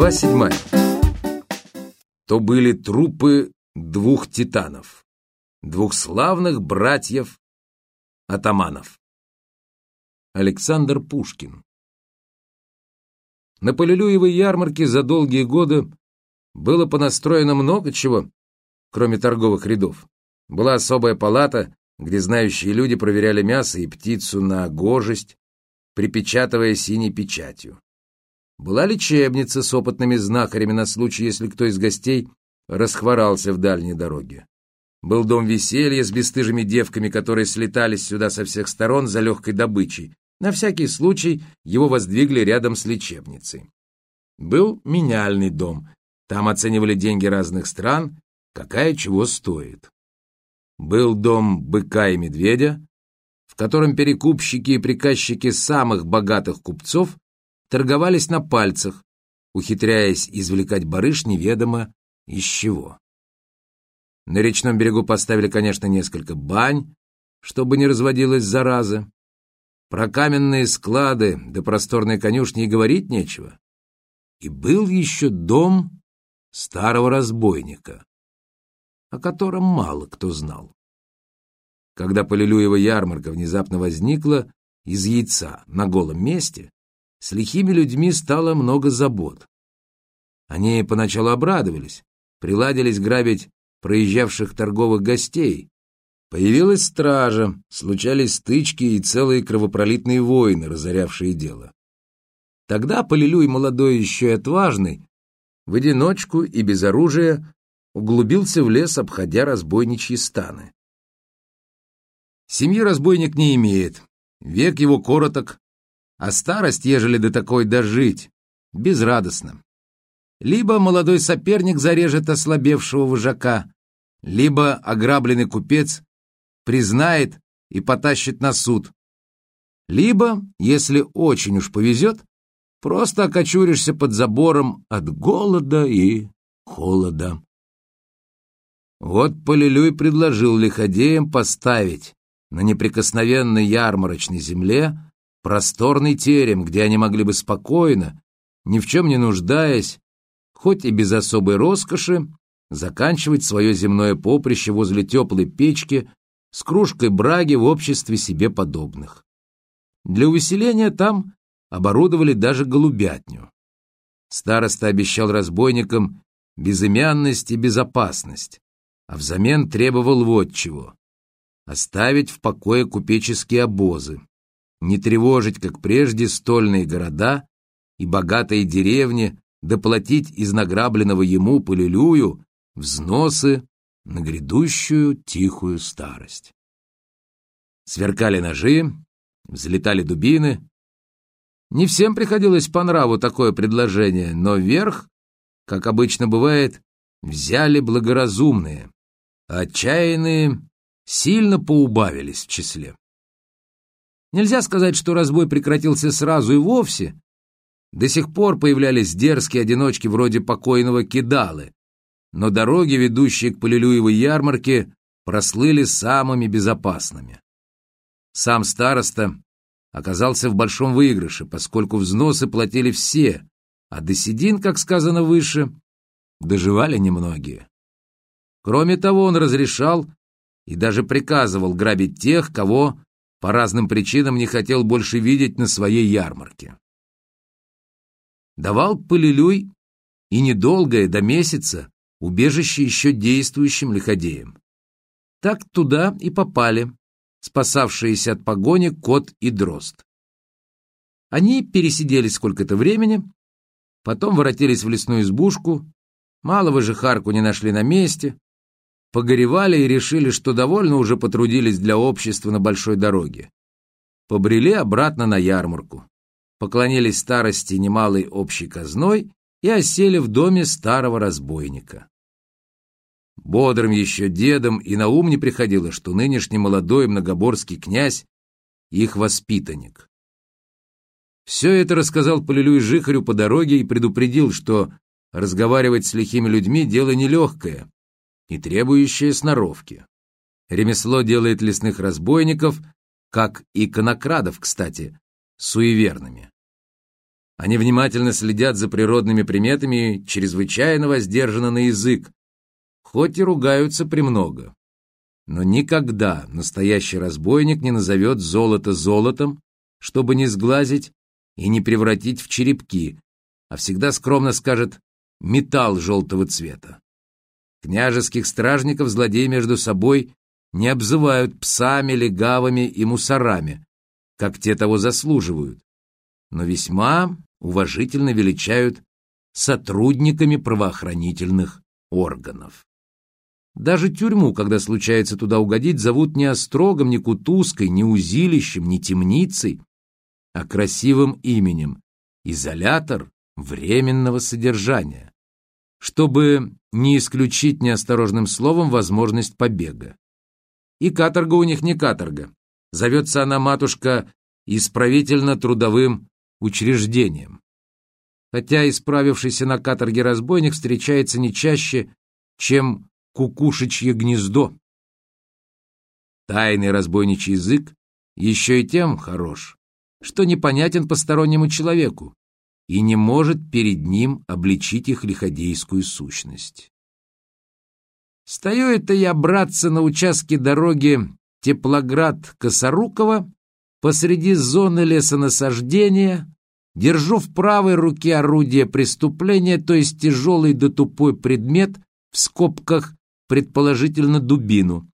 Глава седьмая. То были трупы двух титанов, двух славных братьев-атаманов. Александр Пушкин. На Полилюевой ярмарке за долгие годы было понастроено много чего, кроме торговых рядов. Была особая палата, где знающие люди проверяли мясо и птицу на гожесть, припечатывая синей печатью. Была лечебница с опытными знахарями на случай, если кто из гостей расхворался в дальней дороге. Был дом веселья с бесстыжими девками, которые слетались сюда со всех сторон за легкой добычей. На всякий случай его воздвигли рядом с лечебницей. Был меняльный дом. Там оценивали деньги разных стран, какая чего стоит. Был дом быка и медведя, в котором перекупщики и приказчики самых богатых купцов торговались на пальцах, ухитряясь извлекать барыш неведомо из чего. На речном берегу поставили, конечно, несколько бань, чтобы не разводилась зараза. Про каменные склады да просторные конюшни и говорить нечего. И был еще дом старого разбойника, о котором мало кто знал. Когда Полилюева ярмарка внезапно возникла из яйца на голом месте, с лихими людьми стало много забот. Они поначалу обрадовались, приладились грабить проезжавших торговых гостей. Появилась стража, случались стычки и целые кровопролитные войны, разорявшие дело. Тогда Полилюй, молодой еще и отважный, в одиночку и без оружия углубился в лес, обходя разбойничьи станы. Семьи разбойник не имеет, век его короток, а старость, ежели до такой дожить, безрадостно. Либо молодой соперник зарежет ослабевшего вожака, либо ограбленный купец признает и потащит на суд. Либо, если очень уж повезет, просто окочуришься под забором от голода и холода. Вот Полилюй предложил лиходеям поставить на неприкосновенной ярмарочной земле просторный терем, где они могли бы спокойно, ни в чем не нуждаясь, хоть и без особой роскоши, заканчивать свое земное поприще возле теплой печки с кружкой браги в обществе себе подобных. Для увеселения там оборудовали даже голубятню. Староста обещал разбойникам безымянность и безопасность, а взамен требовал вот чего — оставить в покое купеческие обозы, не тревожить, как прежде, стольные города и богатые деревни, доплатить из награбленного ему полилюю взносы на грядущую тихую старость. Сверкали ножи, взлетали дубины. Не всем приходилось по нраву такое предложение, но верх, как обычно бывает, взяли благоразумные, а отчаянные сильно поубавились в числе. Нельзя сказать, что разбой прекратился сразу и вовсе. До сих пор появлялись дерзкие одиночки вроде покойного Кидалы, но дороги, ведущие к Полилюевой ярмарке, прослыли самыми безопасными. Сам староста оказался в большом выигрыше, поскольку взносы платили все, а до седин, как сказано выше, доживали немногие. Кроме того, он разрешал и даже приказывал грабить тех, кого по разным причинам не хотел больше видеть на своей ярмарке. Давал Полилюй и недолгое, до месяца, убежище еще действующим лиходеям. Так туда и попали спасавшиеся от погони кот и дрозд. Они пересидели сколько-то времени, потом воротились в лесную избушку, малого же Харку не нашли на месте, погоревали и решили, что довольно уже потрудились для общества на большой дороге. Побрели обратно на ярмарку, поклонились старости немалой общей казной и осели в доме старого разбойника. Бодрым еще дедом и на ум не приходило, что нынешний молодой многоборский князь — их воспитанник. Все это рассказал Полилюй Жихарю по дороге и предупредил, что разговаривать с лихими людьми — дело нелегкое, и требующее сноровки. Ремесло делает лесных разбойников, как и конокрадов, кстати, суеверными. Они внимательно следят за природными приметами и чрезвычайно воздержаны на язык, хоть и ругаются премного. Но никогда настоящий разбойник не назовет золото золотом, чтобы не сглазить и не превратить в черепки, а всегда скромно скажет «металл желтого цвета». Княжеских стражников злодеи между собой не обзывают псами, легавыми и мусорами, как те того заслуживают, но весьма уважительно величают сотрудниками правоохранительных органов. Даже тюрьму, когда случается туда угодить, зовут не острогом, не кутузкой, не узилищем, не темницей, а красивым именем – изолятор временного содержания, чтобы не исключить неосторожным словом возможность побега. И каторга у них не каторга. Зовется она матушка исправительно-трудовым учреждением. Хотя исправившийся на каторге разбойник встречается не чаще, чем кукушечье гнездо. Тайный разбойничий язык еще и тем хорош, что непонятен постороннему человеку и не может перед ним обличить их лиходейскую сущность. Стою это я, братцы, на участке дороги Теплоград-Косоруково посреди зоны лесонасаждения, держу в правой руке орудие преступления, то есть тяжелый да тупой предмет, в скобках предположительно дубину.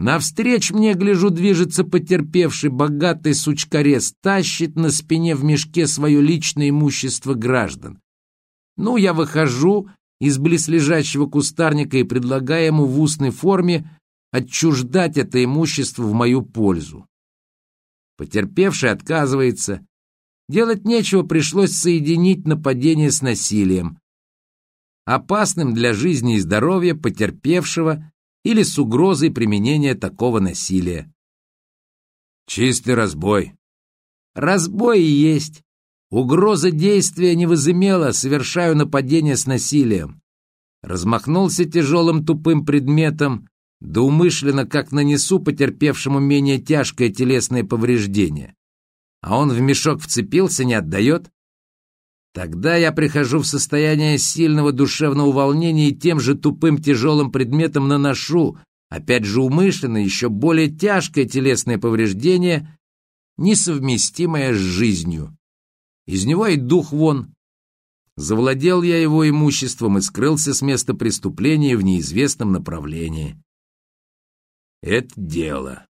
Навстречу мне, гляжу, движется потерпевший богатый сучкарес, тащит на спине в мешке свое личное имущество граждан. Ну, я выхожу из близлежащего кустарника и предлагаю ему в устной форме отчуждать это имущество в мою пользу. Потерпевший отказывается. Делать нечего, пришлось соединить нападение с насилием опасным для жизни и здоровья потерпевшего или с угрозой применения такого насилия. Чистый разбой. Разбой и есть. Угроза действия не возымела, совершаю нападение с насилием. Размахнулся тяжелым тупым предметом, да умышленно как нанесу потерпевшему менее тяжкое телесное повреждение. А он в мешок вцепился, не отдает. Тогда я прихожу в состояние сильного душевного волнения и тем же тупым тяжелым предметом наношу, опять же умышленно, еще более тяжкое телесное повреждение, несовместимое с жизнью. Из него и дух вон. Завладел я его имуществом и скрылся с места преступления в неизвестном направлении. Это дело.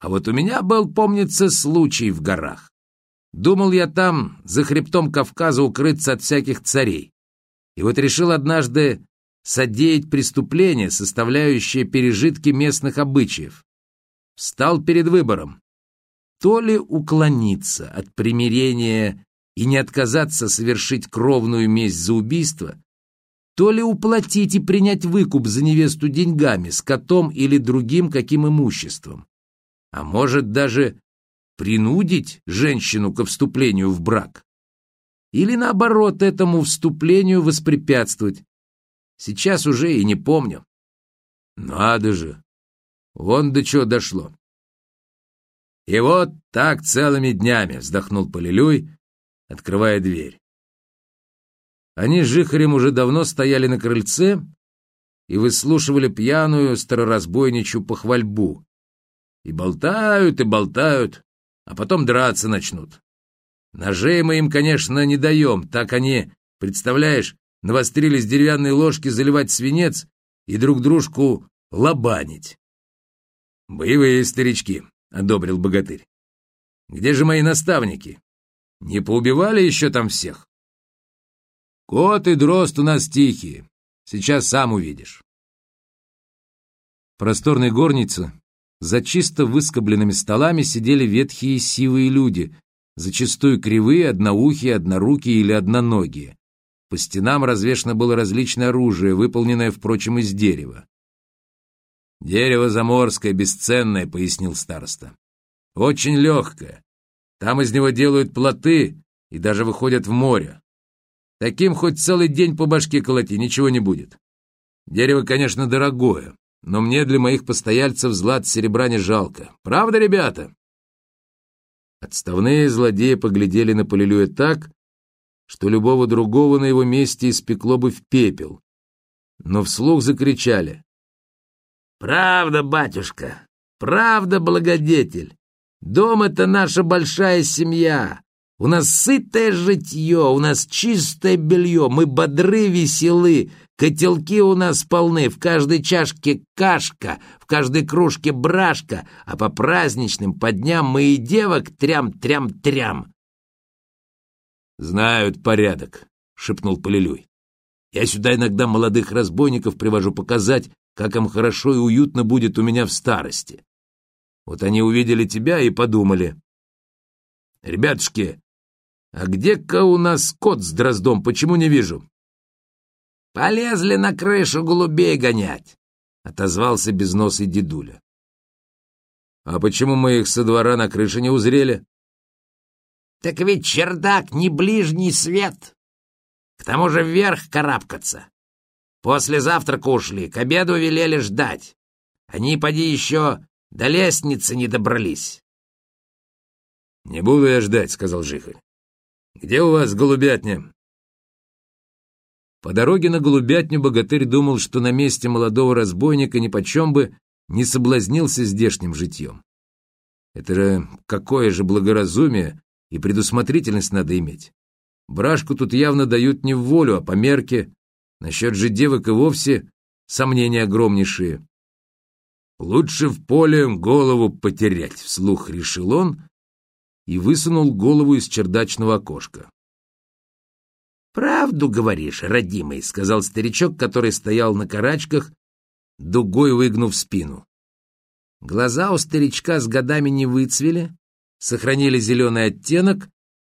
А вот у меня был, помнится, случай в горах. Думал я там, за хребтом Кавказа, укрыться от всяких царей. И вот решил однажды содеять преступление, составляющее пережитки местных обычаев. Встал перед выбором. То ли уклониться от примирения и не отказаться совершить кровную месть за убийство, то ли уплатить и принять выкуп за невесту деньгами, скотом или другим каким имуществом. А может даже принудить женщину ко вступлению в брак. Или наоборот, этому вступлению воспрепятствовать. Сейчас уже и не помню. Надо же, вон до чего дошло. И вот так целыми днями вздохнул Полилюй, открывая дверь. Они с Жихарем уже давно стояли на крыльце и выслушивали пьяную староразбойничью похвальбу. И болтают, и болтают, а потом драться начнут. Ножей мы им, конечно, не даем, так они, представляешь, навострились деревянные ложки заливать свинец и друг дружку лобанить. «Боевые старички», — одобрил богатырь. «Где же мои наставники? Не поубивали еще там всех?» «Кот и дрозд у нас тихие, сейчас сам увидишь». Просторной горнице за чисто выскобленными столами сидели ветхие сивые люди, зачастую кривые, одноухие, однорукие или одноногие. По стенам развешано было различное оружие, выполненное, впрочем, из дерева. «Дерево заморское, бесценное», — пояснил староста. «Очень легкое. Там из него делают плоты и даже выходят в море. Таким хоть целый день по башке колоти, ничего не будет. Дерево, конечно, дорогое, но мне для моих постояльцев злат серебра не жалко. Правда, ребята?» Отставные злодеи поглядели на Полилюя так, что любого другого на его месте испекло бы в пепел. Но вслух закричали. «Правда, батюшка, правда, благодетель. Дом — это наша большая семья. У нас сытое житье, у нас чистое белье, мы бодры, веселы, котелки у нас полны, в каждой чашке кашка, в каждой кружке брашка, а по праздничным, по дням мы и девок трям-трям-трям. «Знают порядок», — шепнул Полилюй. «Я сюда иногда молодых разбойников привожу показать, как им хорошо и уютно будет у меня в старости. Вот они увидели тебя и подумали. Ребятушки, «А где-ка у нас кот с дроздом? Почему не вижу?» «Полезли на крышу голубей гонять», — отозвался безносый дедуля. «А почему мы их со двора на крыше не узрели?» «Так ведь чердак не ближний свет. К тому же вверх карабкаться. После завтрака ушли, к обеду велели ждать. Они, поди, еще до лестницы не добрались». «Не буду я ждать», — сказал Жихарь. Где у вас голубятня?» По дороге на голубятню богатырь думал, что на месте молодого разбойника нипочем бы не соблазнился здешним житьем. Это же какое же благоразумие и предусмотрительность надо иметь. Брашку тут явно дают не в волю, а по мерке. Насчет же девок и вовсе сомнения огромнейшие. «Лучше в поле голову потерять», — вслух решил он и высунул голову из чердачного окошка. «Правду говоришь, родимый», — сказал старичок, который стоял на карачках, дугой выгнув спину. Глаза у старичка с годами не выцвели, сохранили зеленый оттенок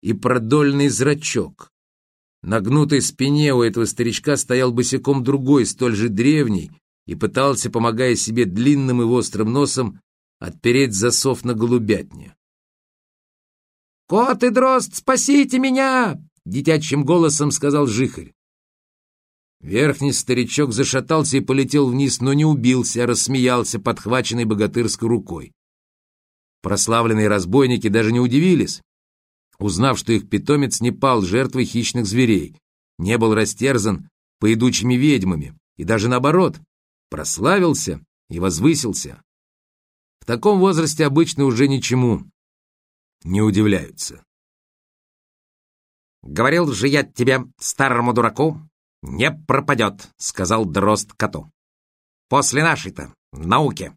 и продольный зрачок. На гнутой спине у этого старичка стоял босиком другой, столь же древний, и пытался, помогая себе длинным и острым носом, отпереть засов на голубятне. «Кот и дрозд, спасите меня!» — детячим голосом сказал Жихарь. Верхний старичок зашатался и полетел вниз, но не убился, а рассмеялся, подхваченный богатырской рукой. Прославленные разбойники даже не удивились, узнав, что их питомец не пал жертвой хищных зверей, не был растерзан поедучими ведьмами, и даже наоборот, прославился и возвысился. В таком возрасте обычно уже ничему, не удивляются. «Говорил же я тебе, старому дураку, не пропадет», — сказал дрозд коту. «После нашей-то науки».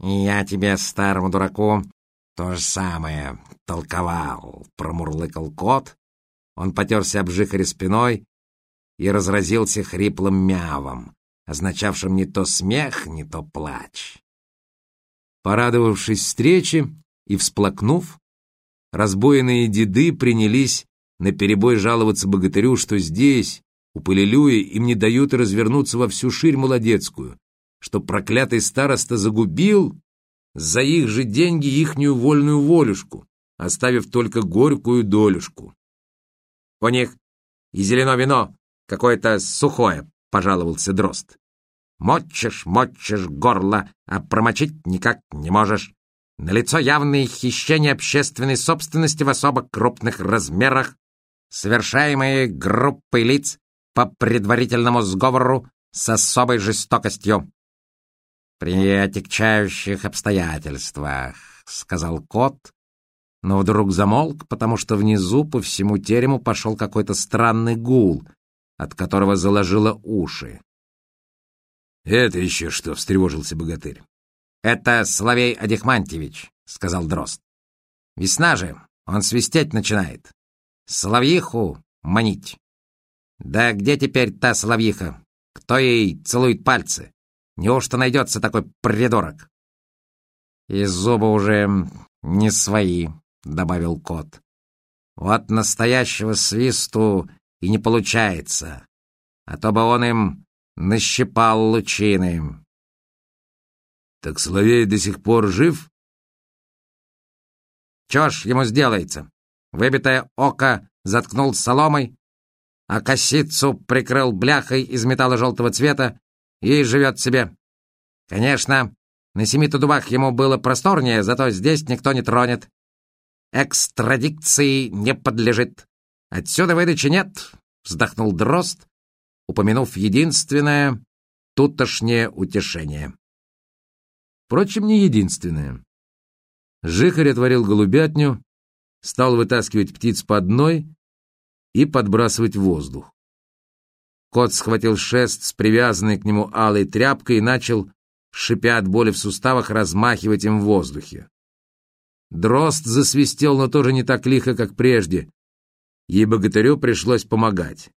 «Я тебе, старому дураку, то же самое толковал», — промурлыкал кот. Он потерся об жихаре спиной и разразился хриплым мявом, означавшим не то смех, не то плач. Порадовавшись встрече, и, всплакнув, разбойные деды принялись наперебой жаловаться богатырю, что здесь, у Полилюя, им не дают развернуться во всю ширь молодецкую, что проклятый староста загубил за их же деньги ихнюю вольную волюшку, оставив только горькую долюшку. «У них и зелено вино какое-то сухое», — пожаловался Дрозд. «Мочишь, мочишь горло, а промочить никак не можешь. Налицо явные хищения общественной собственности в особо крупных размерах, совершаемые группой лиц по предварительному сговору с особой жестокостью. «При отягчающих обстоятельствах», — сказал кот, но вдруг замолк, потому что внизу по всему терему пошел какой-то странный гул, от которого заложило уши. «Это еще что?» — встревожился богатырь. «Это Соловей Адихмантьевич», — сказал Дрозд. «Весна же, он свистеть начинает. Соловьиху манить. Да где теперь та соловьиха? Кто ей целует пальцы? Неужто найдется такой придурок?» «И зубы уже не свои», — добавил кот. «Вот настоящего свисту и не получается, а то бы он им нащипал лучины». Так Соловей до сих пор жив? Чё ж ему сделается? Выбитое око заткнул соломой, а косицу прикрыл бляхой из металла желтого цвета и живет себе. Конечно, на семи-то дубах ему было просторнее, зато здесь никто не тронет. Экстрадикции не подлежит. Отсюда выдачи нет, вздохнул Дрозд, упомянув единственное тутошнее утешение. Впрочем, не единственное. Жихарь отворил голубятню, стал вытаскивать птиц по одной и подбрасывать в воздух. Кот схватил шест с привязанной к нему алой тряпкой и начал, шипя от боли в суставах, размахивать им в воздухе. Дрозд засвистел, но тоже не так лихо, как прежде, и богатырю пришлось помогать.